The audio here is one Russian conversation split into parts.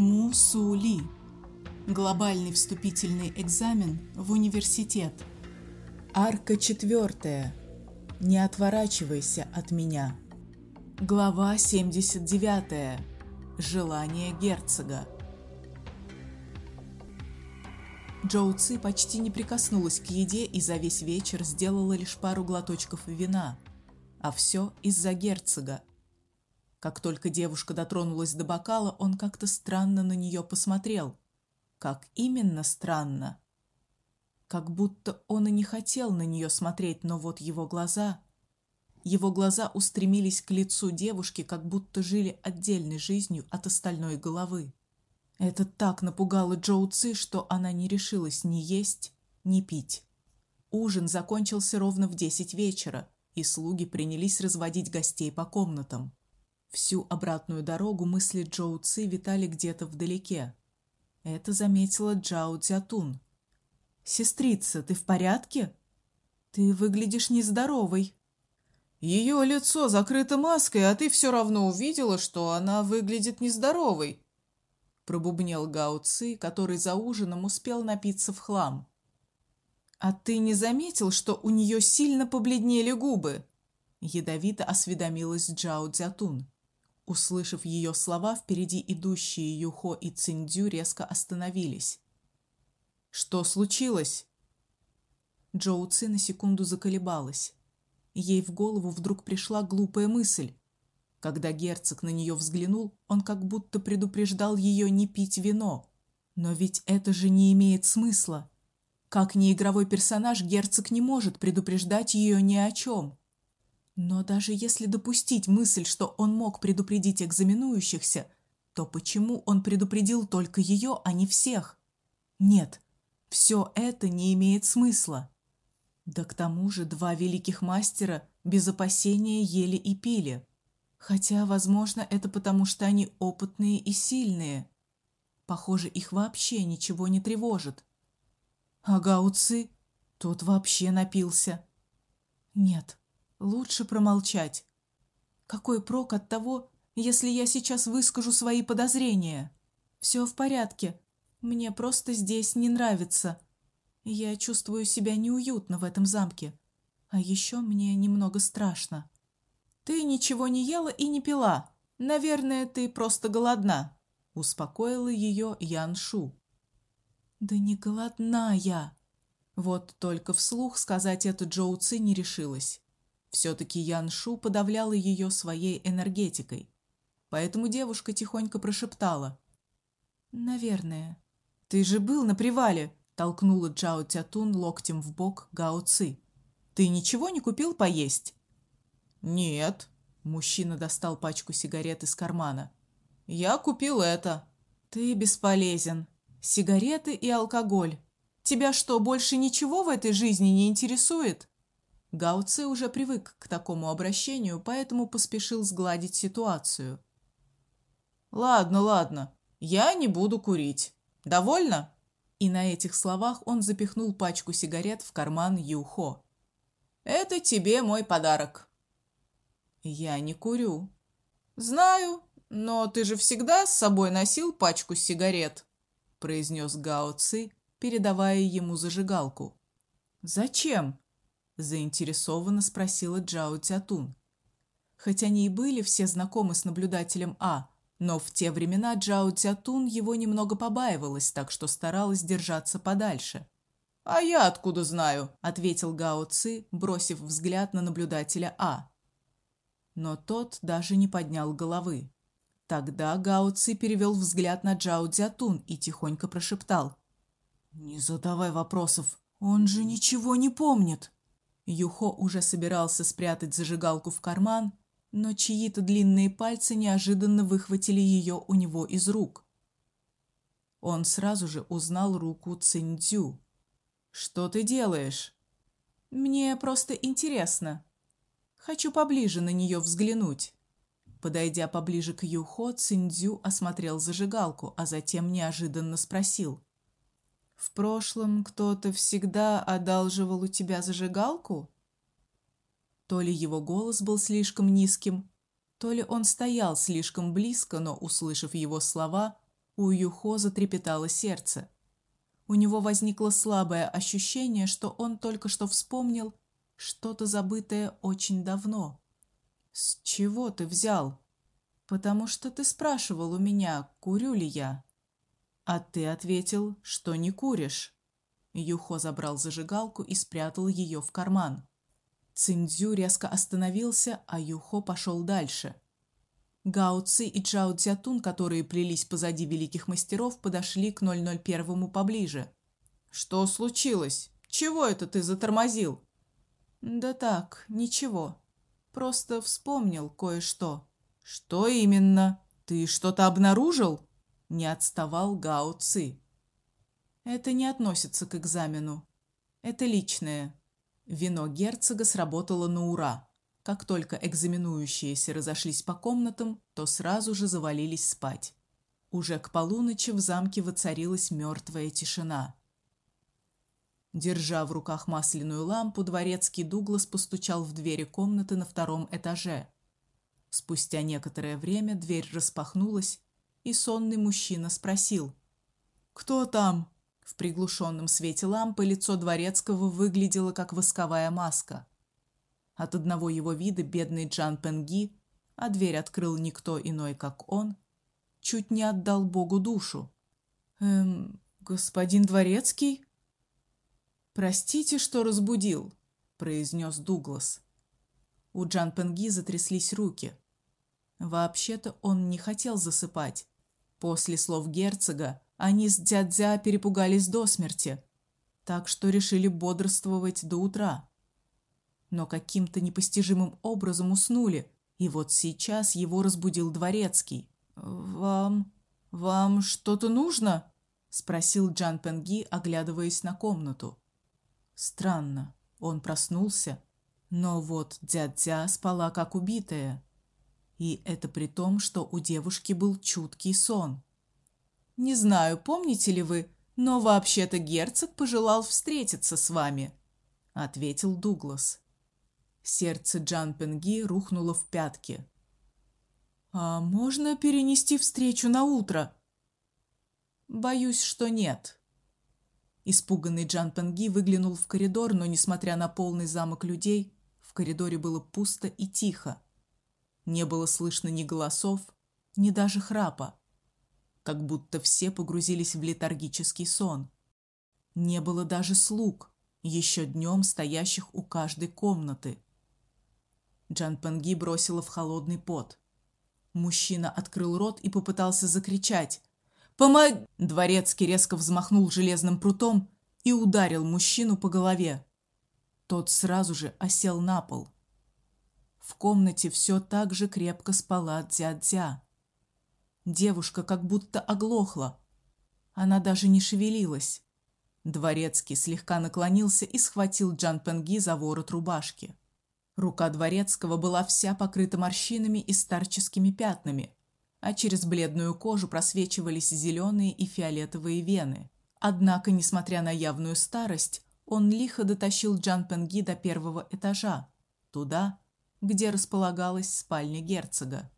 Мусули. Глобальный вступительный экзамен в университет. Арка четвертая. Не отворачивайся от меня. Глава 79. Желание герцога. Джоу Ци почти не прикоснулась к еде и за весь вечер сделала лишь пару глоточков вина. А все из-за герцога. Как только девушка дотронулась до бокала, он как-то странно на нее посмотрел. Как именно странно? Как будто он и не хотел на нее смотреть, но вот его глаза, его глаза устремились к лицу девушки, как будто жили отдельной жизнью от остальной головы. Это так напугало Джоу Ци, что она не решилась ни есть, ни пить. Ужин закончился ровно в десять вечера, и слуги принялись разводить гостей по комнатам. Всю обратную дорогу мысли Джоу Ци витали где-то вдалеке. Это заметила Джао Цзятун. Сестрица, ты в порядке? Ты выглядишь нездоровой. Ее лицо закрыто маской, а ты все равно увидела, что она выглядит нездоровой, пробубнил Гао Ци, который за ужином успел напиться в хлам. А ты не заметил, что у нее сильно побледнели губы? ядовито осведомилась Джао Цзятун. Услышав ее слова, впереди идущие Юхо и Циндзю резко остановились. Что случилось? Джоу Ци на секунду заколебалась. Ей в голову вдруг пришла глупая мысль. Когда герцог на нее взглянул, он как будто предупреждал ее не пить вино. Но ведь это же не имеет смысла. Как не игровой персонаж, герцог не может предупреждать ее ни о чем. Но даже если допустить мысль, что он мог предупредить экзаменующихся, то почему он предупредил только ее, а не всех? Нет, все это не имеет смысла. Да к тому же два великих мастера без опасения ели и пили. Хотя, возможно, это потому, что они опытные и сильные. Похоже, их вообще ничего не тревожит. А Гауци, тот вообще напился. Нет, лучше промолчать. Какой прок от того, если я сейчас выскажу свои подозрения? Все в порядке. Мне просто здесь не нравится. Я чувствую себя неуютно в этом замке. А еще мне немного страшно. Ты ничего не ела и не пила. Наверное, ты просто голодна, успокоила ее Ян Шу. Да не голодна я. Вот только вслух сказать это Джоу Ци не решилась. Все таки Ян Шу подавляла ее своей энергетикой. Поэтому девушка тихонько прошептала: "Наверное. Ты же был на привале", толкнула Джао Тятун локтем в бок Гао Ци. Ты ничего не купил поесть? Нет. Мужчина достал пачку сигарет из кармана. Я купил это. Ты бесполезен. Сигареты и алкоголь. Тебя что, больше ничего в этой жизни не интересует? Гао Ци уже привык к такому обращению, поэтому поспешил сгладить ситуацию. Ладно, ладно. Я не буду курить. Довольно? И на этих словах он запихнул пачку сигарет в карман Юхо. Это тебе мой подарок. Я не курю. Знаю, но ты же всегда с собой носил пачку сигарет, произнес Гао передавая ему зажигалку. Зачем? Заинтересованно спросила Джао Цятун. Хотя они и были все знакомы с наблюдателем А, но в те времена Джао Цятун его немного побаивалась, так что старалась держаться подальше. А я откуда знаю, ответил Гао Ци, бросив взгляд на наблюдателя А. Но тот даже не поднял головы. Тогда Гао Ци перевел взгляд на Джао Цзятун и тихонько прошептал: "Не задавай вопросов, он же ничего не помнит". Юхо уже собирался спрятать зажигалку в карман, но чьи-то длинные пальцы неожиданно выхватили ее у него из рук. Он сразу же узнал руку Циндзю. Что ты делаешь? Мне просто интересно. Хочу поближе на нее взглянуть. Подойдя поближе к Юхо, Циндзю осмотрел зажигалку, а затем неожиданно спросил: "В прошлом кто-то всегда одалживал у тебя зажигалку?" То ли его голос был слишком низким, то ли он стоял слишком близко, но услышав его слова, У Юхо затрепетало сердце. У него возникло слабое ощущение, что он только что вспомнил что-то забытое очень давно. С чего ты взял? Потому что ты спрашивал у меня, курю ли я. А ты ответил, что не куришь. Юхо забрал зажигалку и спрятал ее в карман. Циндзю резко остановился, а Юхо пошел дальше. Гао Ци и Чжао Цзятун, которые плелись позади великих мастеров, подошли к 001-му поближе. Что случилось? Чего это ты затормозил? Да так, ничего. Просто вспомнил кое-что. Что именно? Ты что-то обнаружил? Не отставал Гао Ци. Это не относится к экзамену. Это личное. Вино герцога сработало на ура. Как только экзаменующиеся разошлись по комнатам, то сразу же завалились спать. Уже к полуночи в замке воцарилась мертвая тишина. Держа в руках масляную лампу, дворецкий Дуглас постучал в двери комнаты на втором этаже. Спустя некоторое время дверь распахнулась, и сонный мужчина спросил: "Кто там?" В приглушенном свете лампы лицо дворецкого выглядело как восковая маска. От одного его вида бедный Джан Пенги, а дверь открыл никто иной, как он, чуть не отдал Богу душу. Эм, господин дворецкий, простите, что разбудил, произнес Дуглас. У Джан Пенги затряслись руки. Вообще-то он не хотел засыпать. После слов герцога они с дядзя перепугались до смерти, так что решили бодрствовать до утра но каким-то непостижимым образом уснули, и вот сейчас его разбудил дворецкий. Вам вам что-то нужно? спросил Джан Пенги, оглядываясь на комнату. Странно, он проснулся, но вот дядя спала как убитая. И это при том, что у девушки был чуткий сон. Не знаю, помните ли вы, но вообще-то герцог пожелал встретиться с вами, ответил Дуглас. Сердце Джан Пенги рухнуло в пятки. А можно перенести встречу на утро? Боюсь, что нет. Испуганный Джан Пенги выглянул в коридор, но несмотря на полный замок людей, в коридоре было пусто и тихо. Не было слышно ни голосов, ни даже храпа, как будто все погрузились в летаргический сон. Не было даже слуг, еще днем стоящих у каждой комнаты. Джан Панги бросила в холодный пот. Мужчина открыл рот и попытался закричать. «Помог!» Дворецкий резко взмахнул железным прутом и ударил мужчину по голове. Тот сразу же осел на пол. В комнате все так же крепко спала Дзя-Дзя. Девушка как будто оглохла. Она даже не шевелилась. Дворецкий слегка наклонился и схватил Джан Пенги за ворот рубашки. Рука дворецкого была вся покрыта морщинами и старческими пятнами, а через бледную кожу просвечивались зеленые и фиолетовые вены. Однако, несмотря на явную старость, он лихо дотащил Джан Пенги до первого этажа, туда, где располагалась спальня герцога.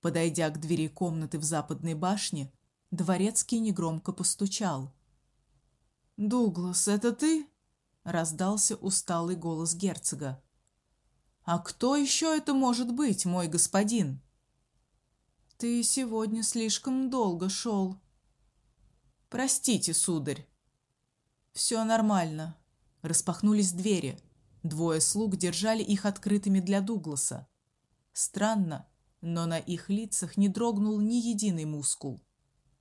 Подойдя к двери комнаты в западной башне, дворецкий негромко постучал. "Дуглас, это ты?" раздался усталый голос герцога. А кто еще это может быть, мой господин? Ты сегодня слишком долго шел. Простите, сударь. Все нормально. Распахнулись двери. Двое слуг держали их открытыми для Дугласа. Странно, но на их лицах не дрогнул ни единый мускул,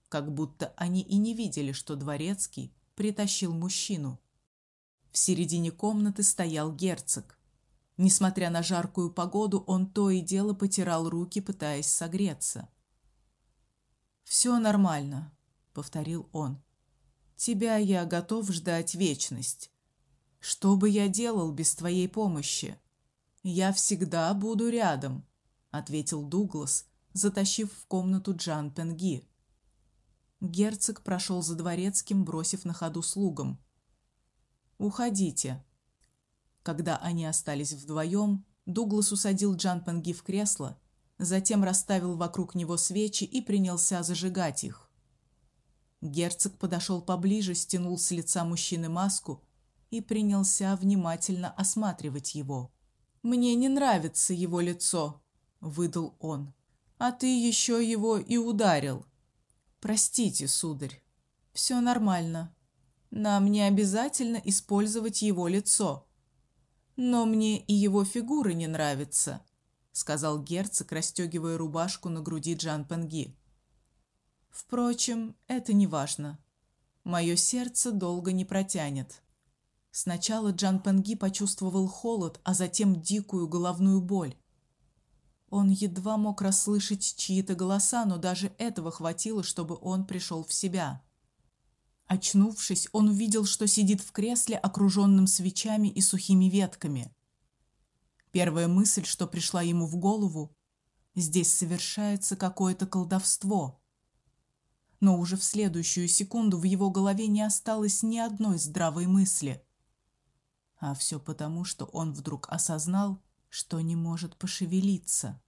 как будто они и не видели, что дворецкий притащил мужчину. В середине комнаты стоял герцог. Несмотря на жаркую погоду, он то и дело потирал руки, пытаясь согреться. «Все нормально, повторил он. Тебя я готов ждать вечность. Что бы я делал без твоей помощи? Я всегда буду рядом, ответил Дуглас, затащив в комнату Джан Пенги. Герцог прошел за дворецким, бросив на ходу слугам: "Уходите. Когда они остались вдвоем, Дуглас усадил Джан Пенги в кресло, затем расставил вокруг него свечи и принялся зажигать их. Герцог подошел поближе, стянул с лица мужчины маску и принялся внимательно осматривать его. Мне не нравится его лицо, выдал он. А ты еще его и ударил. Простите, сударь. Все нормально. Нам не обязательно использовать его лицо. Но мне и его фигура не нравится, сказал герцог, расстегивая рубашку на груди Джан Пенги. Впрочем, это не важно. Мое сердце долго не протянет. Сначала Джан Пенги почувствовал холод, а затем дикую головную боль. Он едва мог расслышать чьи-то голоса, но даже этого хватило, чтобы он пришел в себя. Очнувшись, он увидел, что сидит в кресле, окруженном свечами и сухими ветками. Первая мысль, что пришла ему в голову, здесь совершается какое-то колдовство. Но уже в следующую секунду в его голове не осталось ни одной здравой мысли. А все потому, что он вдруг осознал, что не может пошевелиться.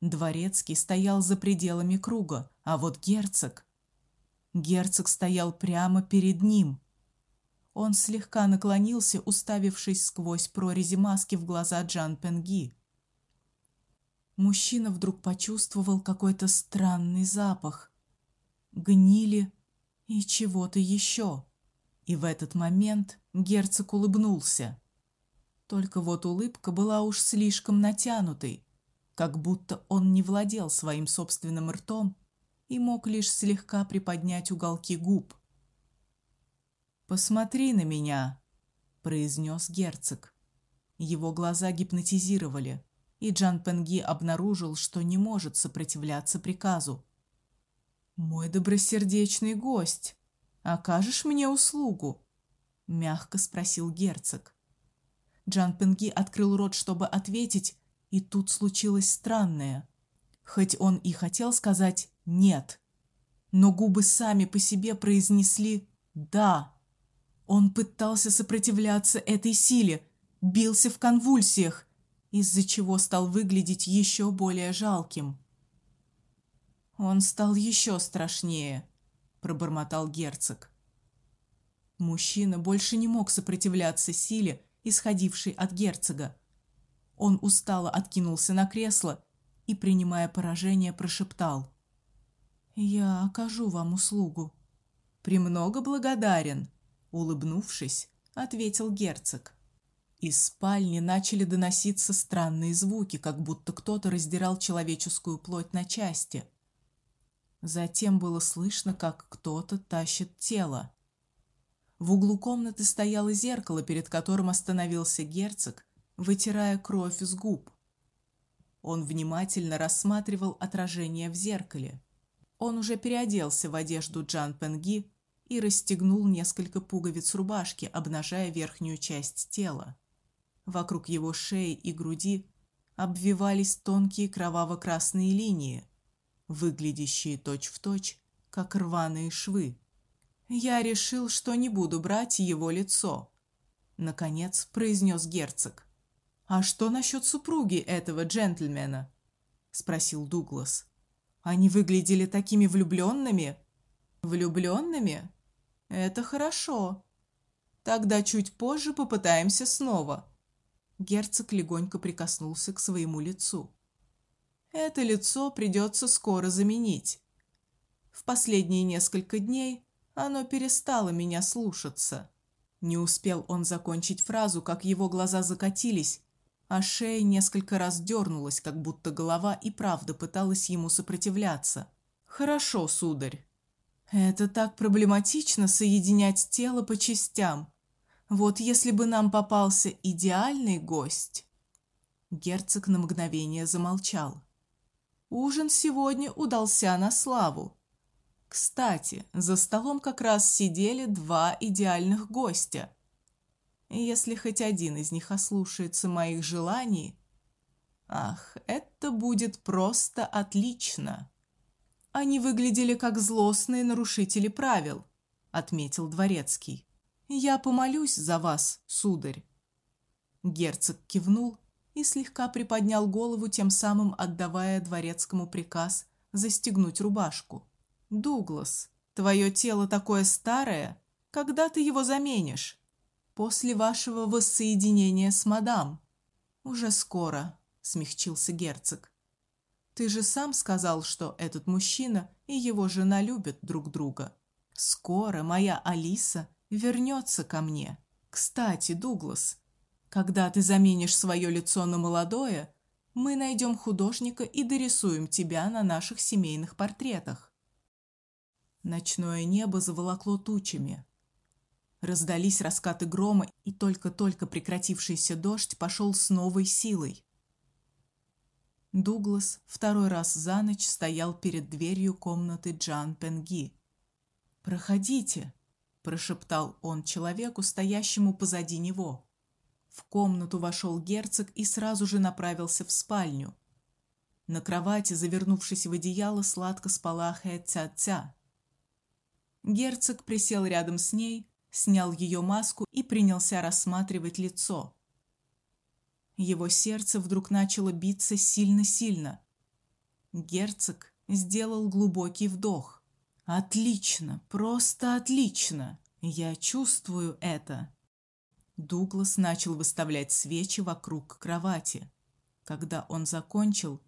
Дворецкий стоял за пределами круга, а вот герцог Герцог стоял прямо перед ним. Он слегка наклонился, уставившись сквозь прорези маски в глаза Джан Пенги. Мужчина вдруг почувствовал какой-то странный запах гнили и чего-то еще. И в этот момент герцог улыбнулся. Только вот улыбка была уж слишком натянутой, как будто он не владел своим собственным ртом и мог лишь слегка приподнять уголки губ. Посмотри на меня, произнес герцог. Его глаза гипнотизировали, и Джан Пенги обнаружил, что не может сопротивляться приказу. Мой добросердечный гость, окажешь мне услугу? Мягко спросил герцог. Джан Пенги открыл рот, чтобы ответить, и тут случилось странное. Хоть он и хотел сказать нет. Но губы сами по себе произнесли да. Он пытался сопротивляться этой силе, бился в конвульсиях, из-за чего стал выглядеть еще более жалким. Он стал еще страшнее, пробормотал герцог. Мужчина больше не мог сопротивляться силе, исходившей от герцога. Он устало откинулся на кресло и, принимая поражение, прошептал: я окажу вам услугу. Премного благодарен, улыбнувшись, ответил герцог. Из спальни начали доноситься странные звуки, как будто кто-то раздирал человеческую плоть на части. Затем было слышно, как кто-то тащит тело. В углу комнаты стояло зеркало, перед которым остановился герцог, вытирая кровь с губ. Он внимательно рассматривал отражение в зеркале. Он уже переоделся в одежду Джан Пенги и расстегнул несколько пуговиц рубашки, обнажая верхнюю часть тела. Вокруг его шеи и груди обвивались тонкие кроваво-красные линии, выглядящие точь-в-точь, точь, как рваные швы. Я решил, что не буду брать его лицо, наконец произнес герцог. А что насчет супруги этого джентльмена? спросил Дуглас. Они выглядели такими влюбленными. Влюбленными? Это хорошо. Тогда чуть позже попытаемся снова. Герцог легонько прикоснулся к своему лицу. Это лицо придется скоро заменить. В последние несколько дней оно перестало меня слушаться. Не успел он закончить фразу, как его глаза закатились, а шея несколько раз дернулась, как будто голова и правда пыталась ему сопротивляться. Хорошо, сударь. Это так проблематично соединять тело по частям. Вот если бы нам попался идеальный гость. Герцог на мгновение замолчал. Ужин сегодня удался на славу. Кстати, за столом как раз сидели два идеальных гостя. Если хоть один из них ослушается моих желаний, ах, это будет просто отлично. Они выглядели как злостные нарушители правил, отметил дворецкий. Я помолюсь за вас, сударь. Герцог кивнул и слегка приподнял голову, тем самым отдавая дворецкому приказ застегнуть рубашку. Дуглас, Твое тело такое старое, когда ты его заменишь? После вашего воссоединения с мадам. Уже скоро, смягчился герцог. Ты же сам сказал, что этот мужчина и его жена любят друг друга. Скоро моя Алиса вернется ко мне. Кстати, Дуглас, когда ты заменишь свое лицо на молодое, мы найдем художника и дорисуем тебя на наших семейных портретах. Ночное небо заволокло тучами. Раздались раскаты грома, и только-только прекратившийся дождь пошел с новой силой. Дуглас второй раз за ночь стоял перед дверью комнаты Джан Пенги. "Проходите", прошептал он человеку, стоящему позади него. В комнату вошел герцог и сразу же направился в спальню. На кровати, завернувшись в одеяло, сладко спала Хэ Ця Ця. Герцог присел рядом с ней, снял ее маску и принялся рассматривать лицо. Его сердце вдруг начало биться сильно-сильно. Герцог сделал глубокий вдох. Отлично, просто отлично. Я чувствую это. Дуглас начал выставлять свечи вокруг кровати. Когда он закончил,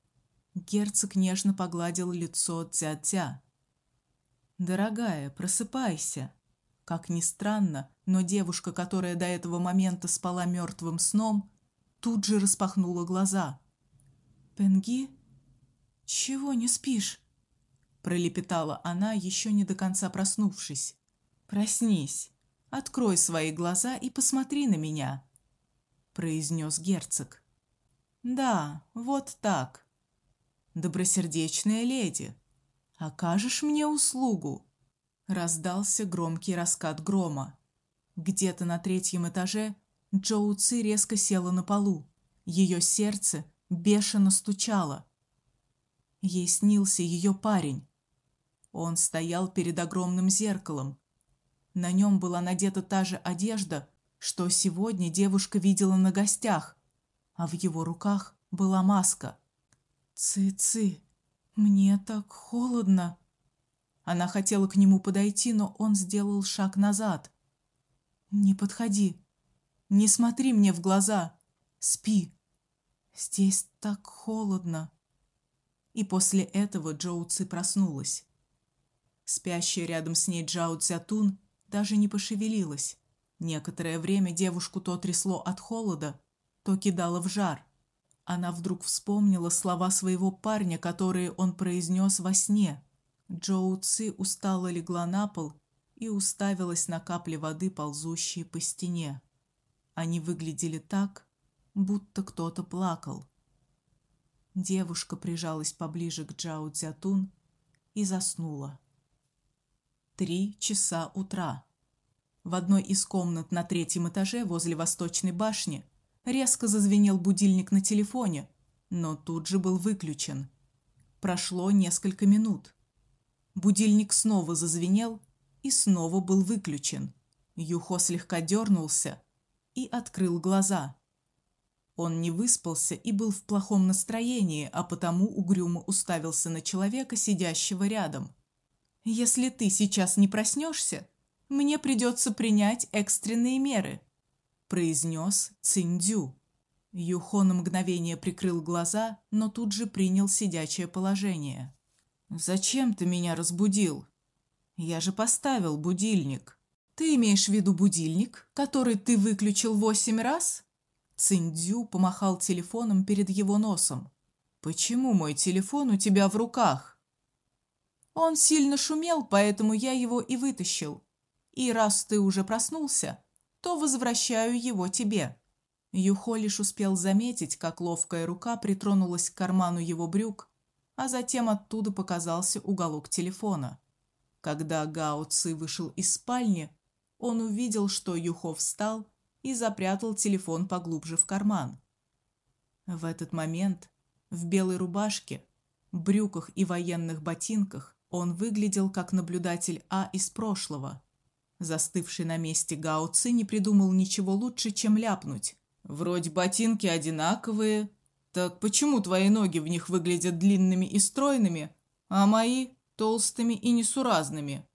герцог нежно погладил лицо Ця-Ця. Дорогая, просыпайся. Как ни странно, но девушка, которая до этого момента спала мертвым сном, тут же распахнула глаза. Пенги, чего не спишь? пролепетала она, еще не до конца проснувшись. Проснись. Открой свои глаза и посмотри на меня, произнес герцог. Да, вот так. Добросердечная леди, окажешь мне услугу? Раздался громкий раскат грома. Где-то на третьем этаже Джоу Ци резко села на полу. Ее сердце бешено стучало. Ей снился ее парень. Он стоял перед огромным зеркалом, на нем была надета та же одежда, что сегодня девушка видела на гостях, а в его руках была маска. Ци-ци, мне так холодно. Она хотела к нему подойти, но он сделал шаг назад. Не подходи. Не смотри мне в глаза. Спи. Здесь так холодно. И после этого Джоу Ци проснулась. Спящая рядом с ней Джао Цятун даже не пошевелилась. Некоторое время девушку то трясло от холода, то кидало в жар. Она вдруг вспомнила слова своего парня, которые он произнес во сне. Джоу Ци устало легла на пол и уставилась на капли воды, ползущие по стене. Они выглядели так, будто кто-то плакал. Девушка прижалась поближе к Джао Цзятун и заснула. Три часа утра. В одной из комнат на третьем этаже возле восточной башни резко зазвенел будильник на телефоне, но тут же был выключен. Прошло несколько минут. Будильник снова зазвенел и снова был выключен. Юхо слегка дернулся и открыл глаза. Он не выспался и был в плохом настроении, а потому угрюмо уставился на человека, сидящего рядом. Если ты сейчас не проснешься, мне придется принять экстренные меры, произнес Циндю. Юхо на мгновение прикрыл глаза, но тут же принял сидячее положение. Зачем ты меня разбудил? Я же поставил будильник. Ты имеешь в виду будильник, который ты выключил восемь раз? Циндю помахал телефоном перед его носом. Почему мой телефон у тебя в руках? Он сильно шумел, поэтому я его и вытащил. И раз ты уже проснулся, то возвращаю его тебе. Юхо лишь успел заметить, как ловкая рука притронулась к карману его брюк, а затем оттуда показался уголок телефона. Когда Гао Ци вышел из спальни, он увидел, что Юхо встал и запрятал телефон поглубже в карман. В этот момент в белой рубашке, брюках и военных ботинках он выглядел как наблюдатель А из прошлого. Застывший на месте Гао не придумал ничего лучше, чем ляпнуть. Вроде ботинки одинаковые. Так почему твои ноги в них выглядят длинными и стройными, а мои толстыми и несуразными?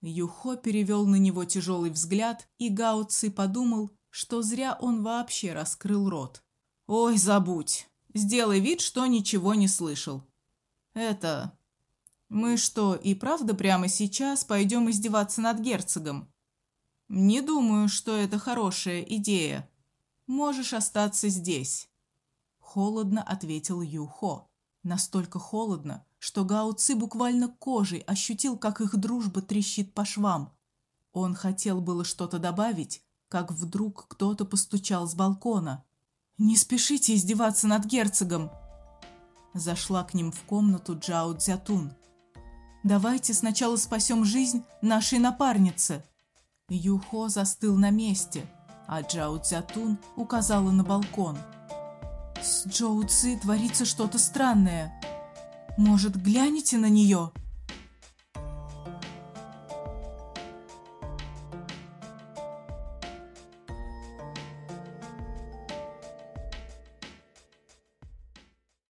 Юхо перевел на него тяжелый взгляд, и Гао подумал, что зря он вообще раскрыл рот. «Ой, забудь. Сделай вид, что ничего не слышал. Это... Мы что, и правда прямо сейчас пойдем издеваться над герцогом? Не думаю, что это хорошая идея. Можешь остаться здесь». Холодно ответил Юхо. Настолько холодно, что Гао Ци буквально кожей ощутил, как их дружба трещит по швам. Он хотел было что-то добавить, как вдруг кто-то постучал с балкона. «Не спешите издеваться над герцогом!» Зашла к ним в комнату Джао Цзятун. «Давайте сначала спасем жизнь нашей напарницы!» Юхо застыл на месте, а Джао Цзятун указала на балкон. «С Джоу Ци творится что-то странное!» Может, глянете на нее?»